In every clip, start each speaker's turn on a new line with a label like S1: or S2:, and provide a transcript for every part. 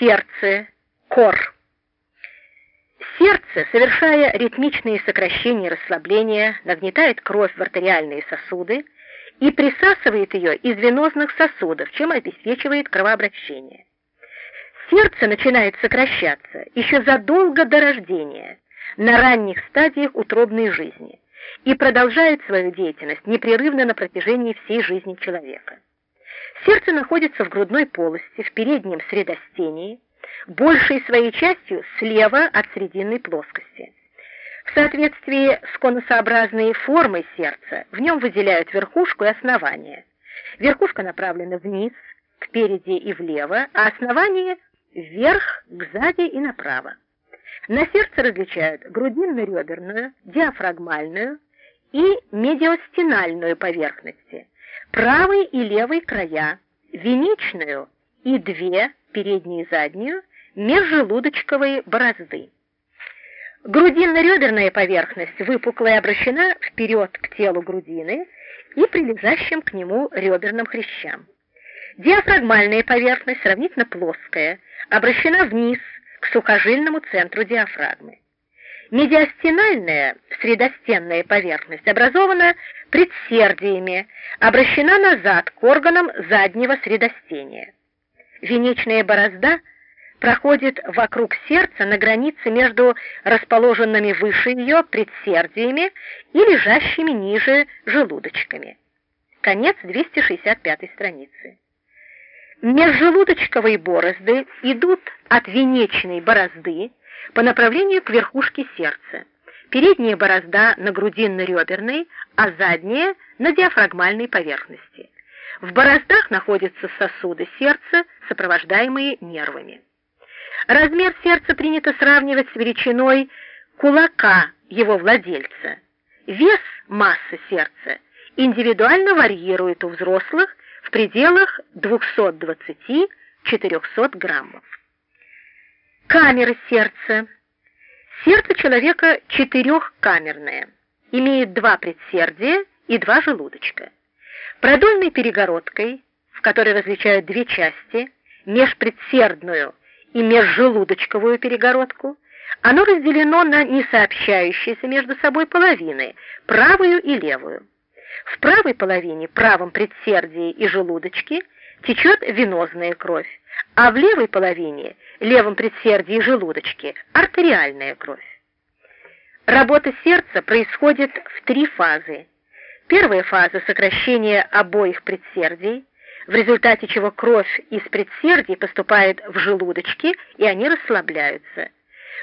S1: Сердце, кор. Сердце, совершая ритмичные сокращения и расслабления, нагнетает кровь в артериальные сосуды и присасывает ее из венозных сосудов, чем обеспечивает кровообращение. Сердце начинает сокращаться еще задолго до рождения, на ранних стадиях утробной жизни, и продолжает свою деятельность непрерывно на протяжении всей жизни человека. Сердце находится в грудной полости, в переднем средостении, большей своей частью слева от срединной плоскости. В соответствии с конусообразной формой сердца в нем выделяют верхушку и основание. Верхушка направлена вниз, впереди и влево, а основание вверх, кзади и направо. На сердце различают грудинно-реберную, диафрагмальную и медиостинальную поверхности, правый и левый края, венечную и две, переднюю и заднюю, межжелудочковые борозды. Грудинно-реберная поверхность выпуклая обращена вперед к телу грудины и прилежащим к нему реберным хрящам. Диафрагмальная поверхность сравнительно плоская, обращена вниз к сухожильному центру диафрагмы. Медиастинальная средостенная поверхность образована предсердиями, обращена назад к органам заднего средостения. Венечная борозда проходит вокруг сердца на границе между расположенными выше ее предсердиями и лежащими ниже желудочками. Конец 265 страницы. Межжелудочковые борозды идут от венечной борозды по направлению к верхушке сердца. Передняя борозда на грудинно-реберной, а задняя на диафрагмальной поверхности. В бороздах находятся сосуды сердца, сопровождаемые нервами. Размер сердца принято сравнивать с величиной кулака его владельца. Вес массы сердца индивидуально варьирует у взрослых в пределах 220-400 граммов. Камеры сердца. Сердце человека четырехкамерное, имеет два предсердия и два желудочка. Продольной перегородкой, в которой различают две части, межпредсердную и межжелудочковую перегородку, оно разделено на несообщающиеся между собой половины, правую и левую. В правой половине, правом предсердии и желудочке, течет венозная кровь, а в левой половине, левом предсердии и желудочке, артериальная кровь. Работа сердца происходит в три фазы. Первая фаза – сокращения обоих предсердий, в результате чего кровь из предсердий поступает в желудочки, и они расслабляются.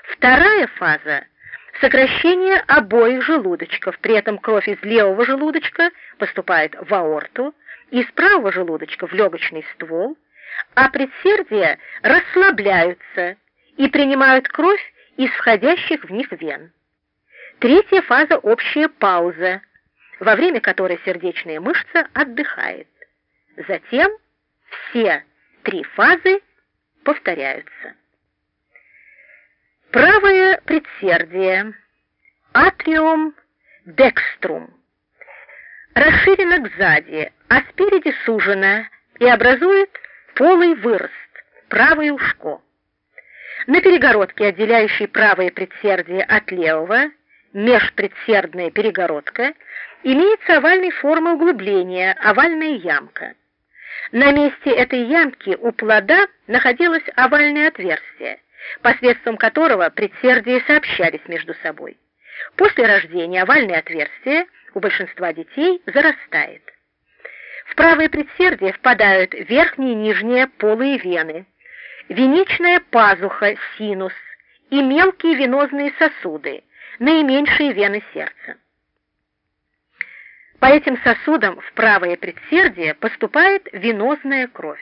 S1: Вторая фаза – сокращение обоих желудочков, при этом кровь из левого желудочка поступает в аорту, из правого желудочка в легочный ствол, а предсердия расслабляются и принимают кровь из входящих в них вен. Третья фаза – общая пауза, во время которой сердечная мышца отдыхает. Затем все три фазы повторяются. Правое предсердие, атриум декструм, расширено сзади, а спереди сужено и образует полый вырост, правое ушко. На перегородке, отделяющей правое предсердие от левого, межпредсердная перегородка, имеется овальной формы углубления, овальная ямка. На месте этой ямки у плода находилось овальное отверстие, посредством которого предсердия сообщались между собой. После рождения овальное отверстие у большинства детей зарастает. В правое предсердие впадают верхние и нижние полые вены, венечная пазуха, синус и мелкие венозные сосуды, наименьшие вены сердца. По этим сосудам в правое предсердие поступает венозная кровь.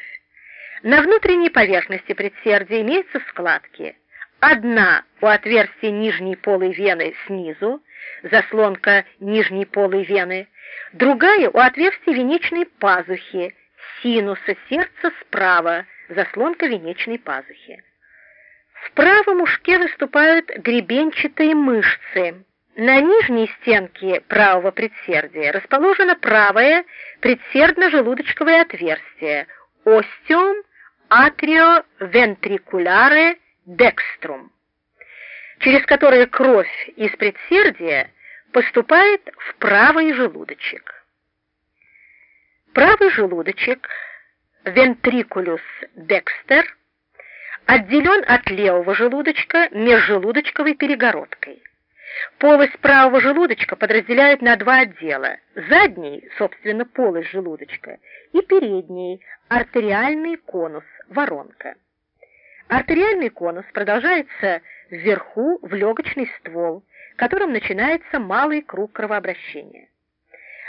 S1: На внутренней поверхности предсердия имеются складки. Одна у отверстия нижней полой вены снизу, заслонка нижней полой вены, другая у отверстия венечной пазухи, синуса сердца справа, заслонка венечной пазухи. В правом ушке выступают гребенчатые мышцы. На нижней стенке правого предсердия расположено правое предсердно-желудочковое отверстие, остеум атриовентрикуляре декструм, через которые кровь из предсердия поступает в правый желудочек. Правый желудочек, вентрикулюс декстер, отделен от левого желудочка межжелудочковой перегородкой. Полость правого желудочка подразделяют на два отдела. Задний, собственно, полость желудочка, и передний, артериальный конус, воронка. Артериальный конус продолжается вверху в легочный ствол, которым начинается малый круг кровообращения.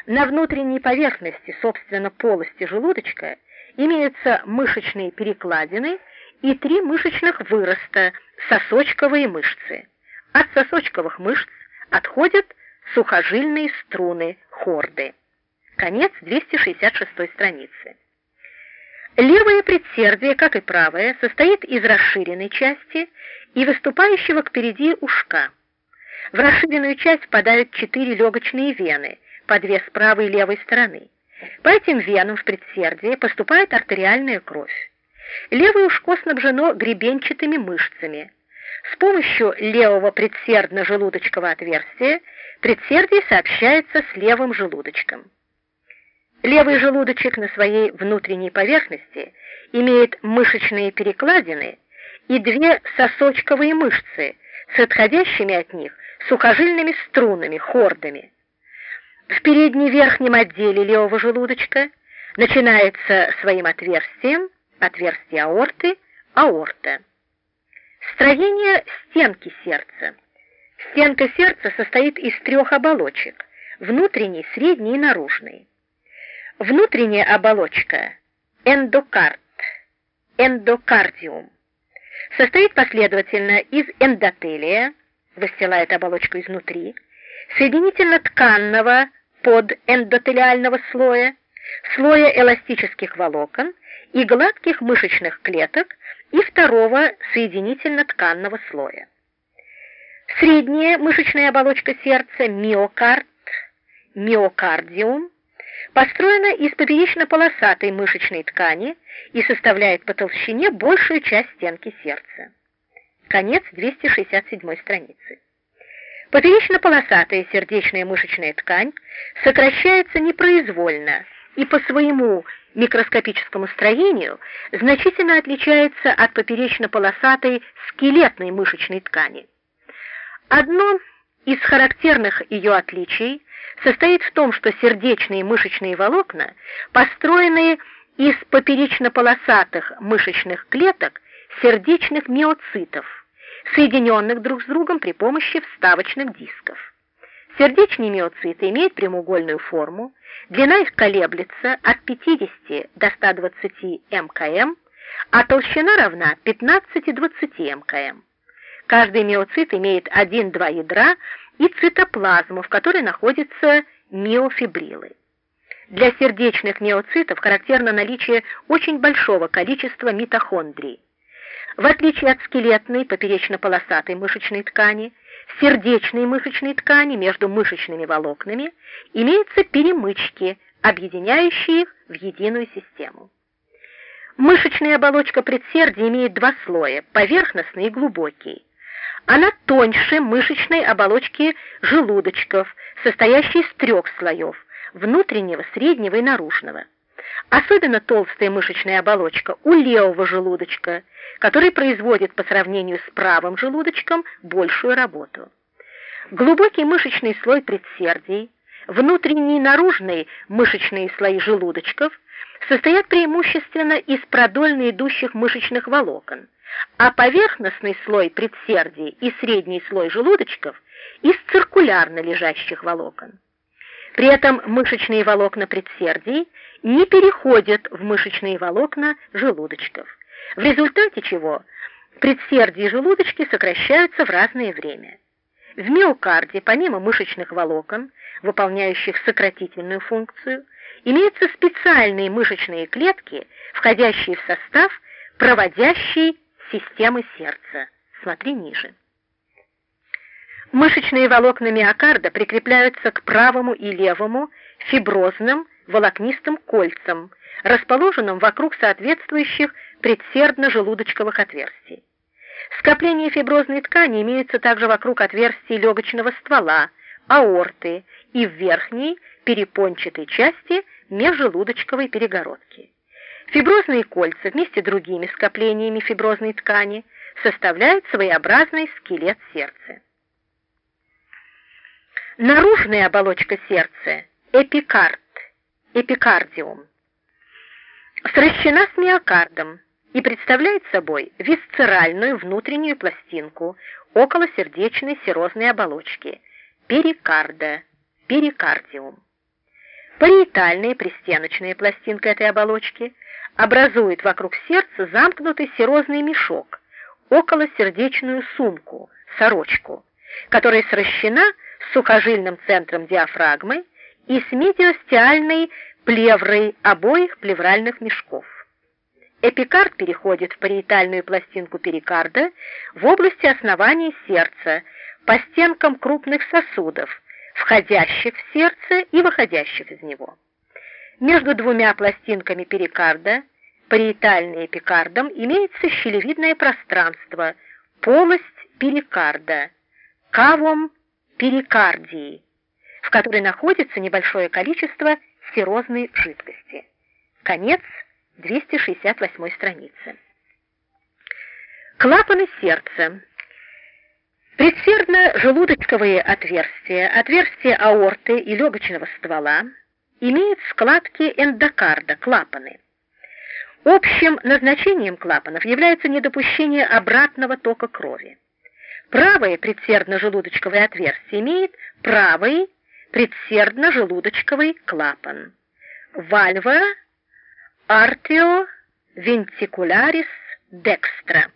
S1: На внутренней поверхности, собственно, полости желудочка имеются мышечные перекладины и три мышечных выроста, сосочковые мышцы. От сосочковых мышц отходят сухожильные струны хорды. Конец 266 страницы. Левое предсердие, как и правое, состоит из расширенной части и выступающего кпереди ушка. В расширенную часть впадают четыре легочные вены, по две с правой и левой стороны. По этим венам в предсердие поступает артериальная кровь. Левое ушко снабжено гребенчатыми мышцами, с помощью левого предсердно-желудочкового отверстия предсердие сообщается с левым желудочком. Левый желудочек на своей внутренней поверхности имеет мышечные перекладины и две сосочковые мышцы с отходящими от них сухожильными струнами, хордами. В переднем верхнем отделе левого желудочка начинается своим отверстием, отверстие аорты, аорта. Строение стенки сердца. Стенка сердца состоит из трех оболочек – внутренней, средней и наружной. Внутренняя оболочка – эндокард, эндокардиум, состоит последовательно из эндотелия, выстилает оболочку изнутри, соединительно-тканного подэндотелиального слоя, слоя эластических волокон и гладких мышечных клеток и второго соединительно-тканного слоя. Средняя мышечная оболочка сердца, миокард, миокардиум, построена из поперечно-полосатой мышечной ткани и составляет по толщине большую часть стенки сердца. Конец 267 страницы. Поперечно-полосатая сердечная мышечная ткань сокращается непроизвольно и по своему микроскопическому строению значительно отличается от поперечно-полосатой скелетной мышечной ткани. Одно из характерных ее отличий состоит в том, что сердечные мышечные волокна построены из поперечно-полосатых мышечных клеток сердечных миоцитов, соединенных друг с другом при помощи вставочных дисков. Сердечные миоциты имеют прямоугольную форму, длина их колеблется от 50 до 120 мкм, а толщина равна 15-20 мкм. Каждый миоцит имеет 1-2 ядра и цитоплазму, в которой находятся миофибрилы. Для сердечных миоцитов характерно наличие очень большого количества митохондрий. В отличие от скелетной поперечно-полосатой мышечной ткани, сердечной мышечной ткани между мышечными волокнами имеются перемычки, объединяющие их в единую систему. Мышечная оболочка предсердия имеет два слоя, поверхностный и глубокий. Она тоньше мышечной оболочки желудочков, состоящей из трех слоев – внутреннего, среднего и наружного. Особенно толстая мышечная оболочка у левого желудочка, который производит по сравнению с правым желудочком большую работу. Глубокий мышечный слой предсердий, внутренний и наружный мышечные слои желудочков состоят преимущественно из продольно идущих мышечных волокон, а поверхностный слой предсердий и средний слой желудочков из циркулярно лежащих волокон. При этом мышечные волокна предсердий не переходят в мышечные волокна желудочков, в результате чего предсердия и желудочки сокращаются в разное время. В миокарде, помимо мышечных волокон, выполняющих сократительную функцию, имеются специальные мышечные клетки, входящие в состав проводящей системы сердца. Смотри ниже. Мышечные волокна миокарда прикрепляются к правому и левому фиброзным волокнистым кольцам, расположенным вокруг соответствующих предсердно-желудочковых отверстий. Скопления фиброзной ткани имеются также вокруг отверстий легочного ствола, аорты и в верхней перепончатой части межжелудочковой перегородки. Фиброзные кольца вместе с другими скоплениями фиброзной ткани составляют своеобразный скелет сердца. Наружная оболочка сердца – эпикард, epicardium, сращена с миокардом и представляет собой висцеральную внутреннюю пластинку околосердечной серозной оболочки – перикарда, pericardium. Париетальная пристеночная пластинка этой оболочки образует вокруг сердца замкнутый серозный мешок, около сердечную сумку, сорочку, которая сращена с сухожильным центром диафрагмы и с медиостиальной плеврой обоих плевральных мешков. Эпикард переходит в париетальную пластинку перикарда в области основания сердца по стенкам крупных сосудов, входящих в сердце и выходящих из него. Между двумя пластинками перикарда, париетальной эпикардом, имеется щелевидное пространство, полость перикарда, кавом перикардии, в которой находится небольшое количество серозной жидкости. Конец 268 страницы. Клапаны сердца. Предсердно-желудочковые отверстия, отверстия аорты и легочного ствола имеют складки эндокарда, клапаны. Общим назначением клапанов является недопущение обратного тока крови. Правое предсердно-желудочковое отверстие имеет правый предсердно-желудочковый клапан. Вальва артио вентикулярис декстра.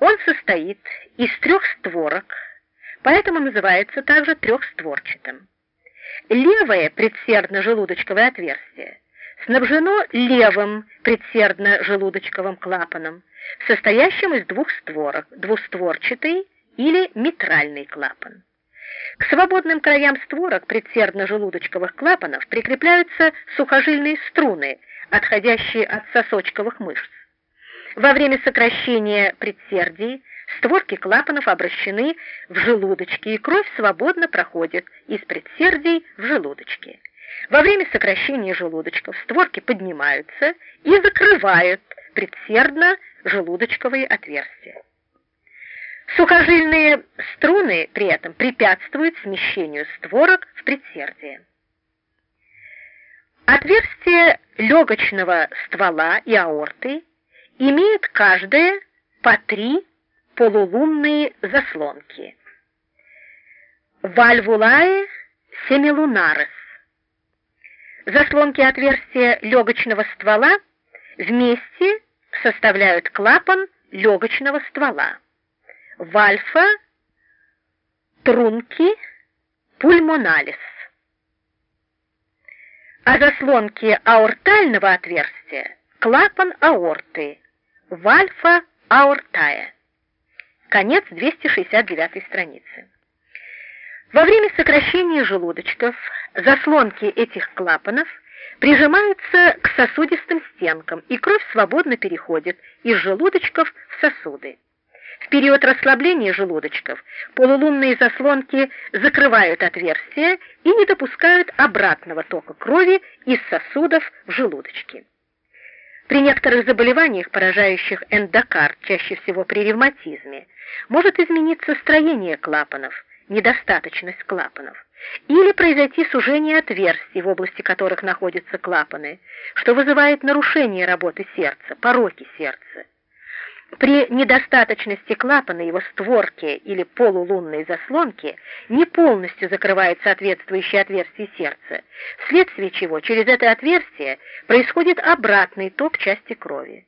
S1: Он состоит из трех створок, поэтому называется также трехстворчатым. Левое предсердно-желудочковое отверстие снабжено левым предсердно-желудочковым клапаном, состоящим из двух створок, двустворчатый или митральный клапан. К свободным краям створок предсердно-желудочковых клапанов прикрепляются сухожильные струны, отходящие от сосочковых мышц. Во время сокращения предсердий створки клапанов обращены в желудочки, и кровь свободно проходит из предсердий в желудочки. Во время сокращения желудочков створки поднимаются и закрывают предсердно-желудочковые отверстия. Сухожильные струны при этом препятствуют смещению створок в предсердие. Отверстия легочного ствола и аорты имеют каждое по три полулунные заслонки. Вальвулаe семилунарес. Заслонки отверстия легочного ствола вместе составляют клапан легочного ствола. Вальфа трунки пульмоналис. А заслонки аортального отверстия клапан аорты, вальфа аортая. Конец 269 страницы. Во время сокращения желудочков заслонки этих клапанов прижимаются к сосудистым стенкам, и кровь свободно переходит из желудочков в сосуды. В период расслабления желудочков полулунные заслонки закрывают отверстия и не допускают обратного тока крови из сосудов в желудочки. При некоторых заболеваниях, поражающих эндокард, чаще всего при ревматизме, может измениться строение клапанов, недостаточность клапанов, или произойти сужение отверстий, в области которых находятся клапаны, что вызывает нарушение работы сердца, пороки сердца. При недостаточности клапана его створки или полулунной заслонки не полностью закрывает соответствующее отверстие сердца, вследствие чего через это отверстие происходит обратный ток части крови.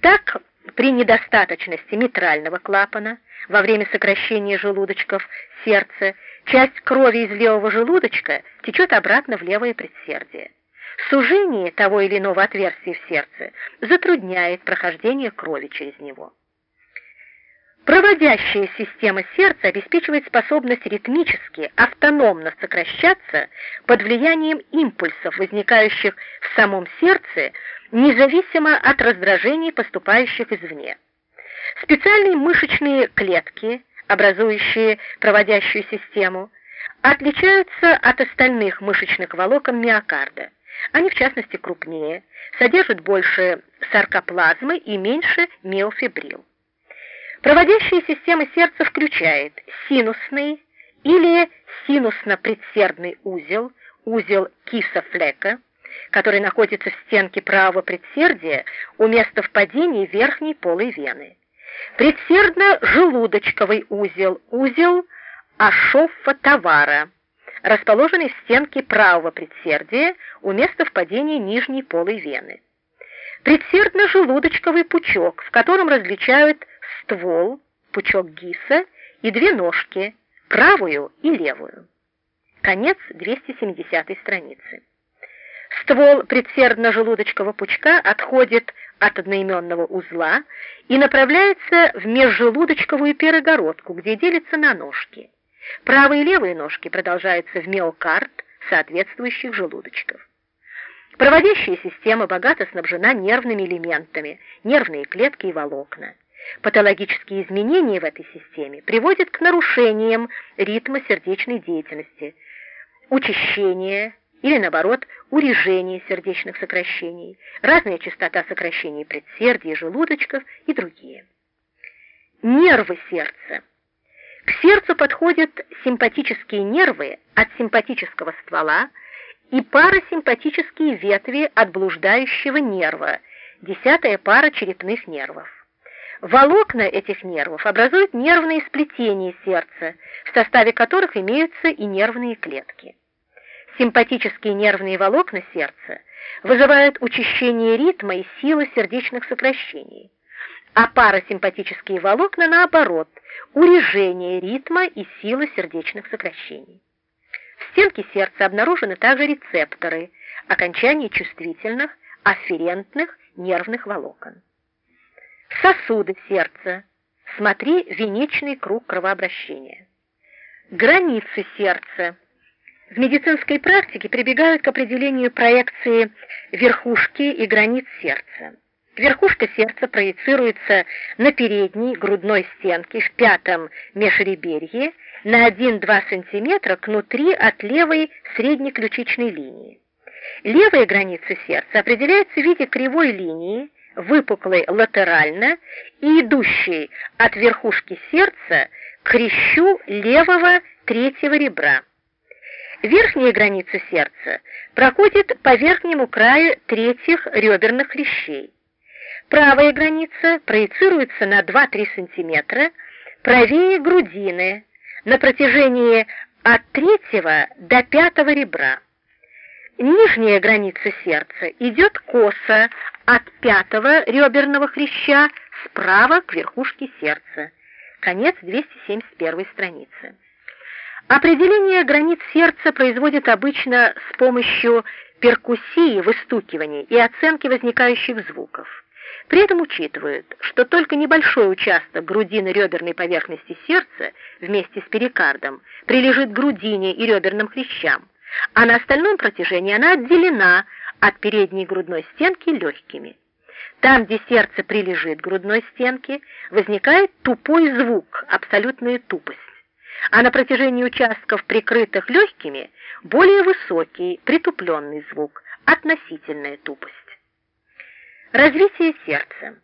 S1: Так, при недостаточности митрального клапана во время сокращения желудочков сердца часть крови из левого желудочка течет обратно в левое предсердие. Сужение того или иного отверстия в сердце затрудняет прохождение крови через него. Проводящая система сердца обеспечивает способность ритмически, автономно сокращаться под влиянием импульсов, возникающих в самом сердце, независимо от раздражений, поступающих извне. Специальные мышечные клетки, образующие проводящую систему, отличаются от остальных мышечных волокон миокарда. Они, в частности, крупнее, содержат больше саркоплазмы и меньше миофибрил. Проводящая система сердца включает синусный или синусно-предсердный узел, узел Киса-Флека, который находится в стенке правого предсердия у места впадения верхней полой вены. Предсердно-желудочковый узел, узел Ашоффа-Тавара, расположенный в стенке правого предсердия у места впадения нижней полой вены. Предсердно-желудочковый пучок, в котором различают ствол, пучок гиса и две ножки, правую и левую. Конец 270 страницы. Ствол предсердно-желудочкового пучка отходит от одноименного узла и направляется в межжелудочковую перегородку, где делится на ножки. Правые и левые ножки продолжаются в миокард соответствующих желудочков. Проводящая система богато снабжена нервными элементами, нервные клетки и волокна. Патологические изменения в этой системе приводят к нарушениям ритма сердечной деятельности, учащение или, наоборот, урежение сердечных сокращений, разная частота сокращений предсердий, желудочков и другие. Нервы сердца. К сердцу подходят симпатические нервы от симпатического ствола и парасимпатические ветви от блуждающего нерва, десятая пара черепных нервов. Волокна этих нервов образуют нервные сплетения сердца, в составе которых имеются и нервные клетки. Симпатические нервные волокна сердца вызывают учащение ритма и силы сердечных сокращений, а парасимпатические волокна, наоборот, урежение ритма и силы сердечных сокращений. В стенке сердца обнаружены также рецепторы, окончания чувствительных, афферентных нервных волокон. Сосуды сердца. Смотри венечный круг кровообращения. Границы сердца. В медицинской практике прибегают к определению проекции верхушки и границ сердца. Верхушка сердца проецируется на передней грудной стенке в пятом межреберье на 1-2 см внутри от левой среднеключичной линии. Левая граница сердца определяется в виде кривой линии, выпуклой латерально и идущей от верхушки сердца к хрящу левого третьего ребра. Верхняя граница сердца проходит по верхнему краю третьих реберных хрящей. Правая граница проецируется на 2-3 см правее грудины на протяжении от третьего до пятого ребра. Нижняя граница сердца идет косо от пятого реберного хряща справа к верхушке сердца. Конец 271 страницы. Определение границ сердца производят обычно с помощью перкуссии, выстукивания и оценки возникающих звуков. При этом учитывают, что только небольшой участок грудины-реберной поверхности сердца вместе с перикардом прилежит к грудине и реберным хрящам, а на остальном протяжении она отделена от передней грудной стенки легкими. Там, где сердце прилежит к грудной стенке, возникает тупой звук, абсолютная тупость а на протяжении участков, прикрытых легкими, более высокий, притупленный звук, относительная тупость. Развитие сердца.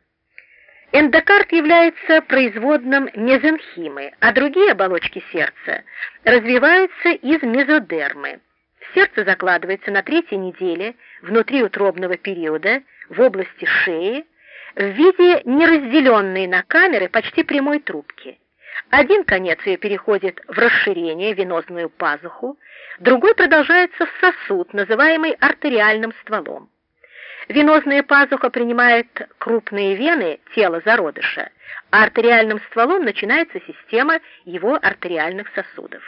S1: Эндокард является производным мезенхимы, а другие оболочки сердца развиваются из мезодермы. Сердце закладывается на третьей неделе внутриутробного периода в области шеи в виде неразделенной на камеры почти прямой трубки. Один конец ее переходит в расширение, венозную пазуху, другой продолжается в сосуд, называемый артериальным стволом. Венозная пазуха принимает крупные вены тела зародыша, а артериальным стволом начинается система его артериальных сосудов.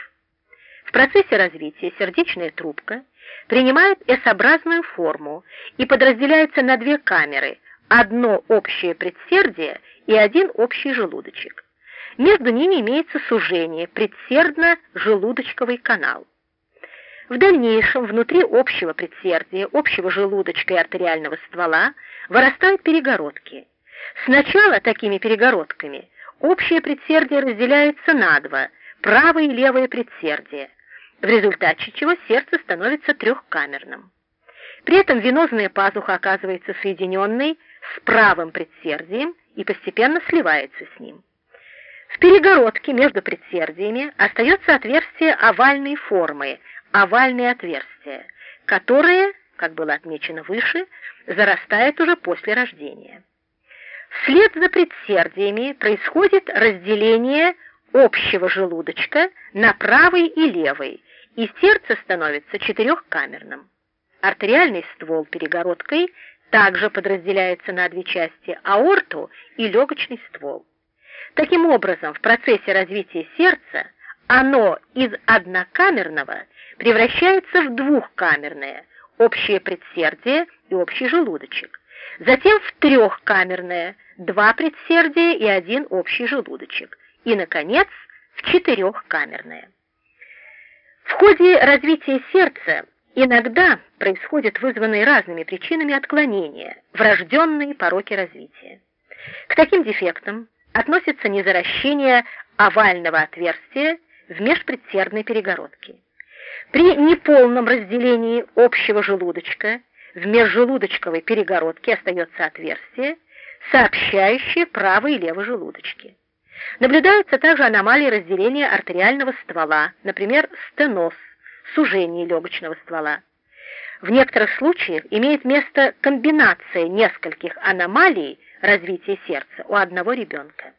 S1: В процессе развития сердечная трубка принимает S-образную форму и подразделяется на две камеры, одно общее предсердие и один общий желудочек. Между ними имеется сужение, предсердно-желудочковый канал. В дальнейшем внутри общего предсердия, общего желудочка и артериального ствола вырастают перегородки. Сначала такими перегородками общее предсердие разделяется на два – правое и левое предсердие, в результате чего сердце становится трехкамерным. При этом венозная пазуха оказывается соединенной с правым предсердием и постепенно сливается с ним. В перегородке между предсердиями остается отверстие овальной формы, овальные отверстия, которые, как было отмечено выше, зарастают уже после рождения. Вслед за предсердиями происходит разделение общего желудочка на правый и левый, и сердце становится четырехкамерным. Артериальный ствол перегородкой также подразделяется на две части – аорту и легочный ствол. Таким образом, в процессе развития сердца оно из однокамерного превращается в двухкамерное, общее предсердие и общий желудочек, затем в трехкамерное, два предсердия и один общий желудочек, и, наконец, в четырехкамерное. В ходе развития сердца иногда происходят вызванные разными причинами отклонения, врожденные пороки развития. К таким дефектам относится незаращение овального отверстия в межпредсердной перегородке. При неполном разделении общего желудочка в межжелудочковой перегородке остается отверстие, сообщающее правый и левый желудочки. Наблюдаются также аномалии разделения артериального ствола, например, стеноз, сужение легочного ствола. В некоторых случаях имеет место комбинация нескольких аномалий развития сердца у одного ребенка.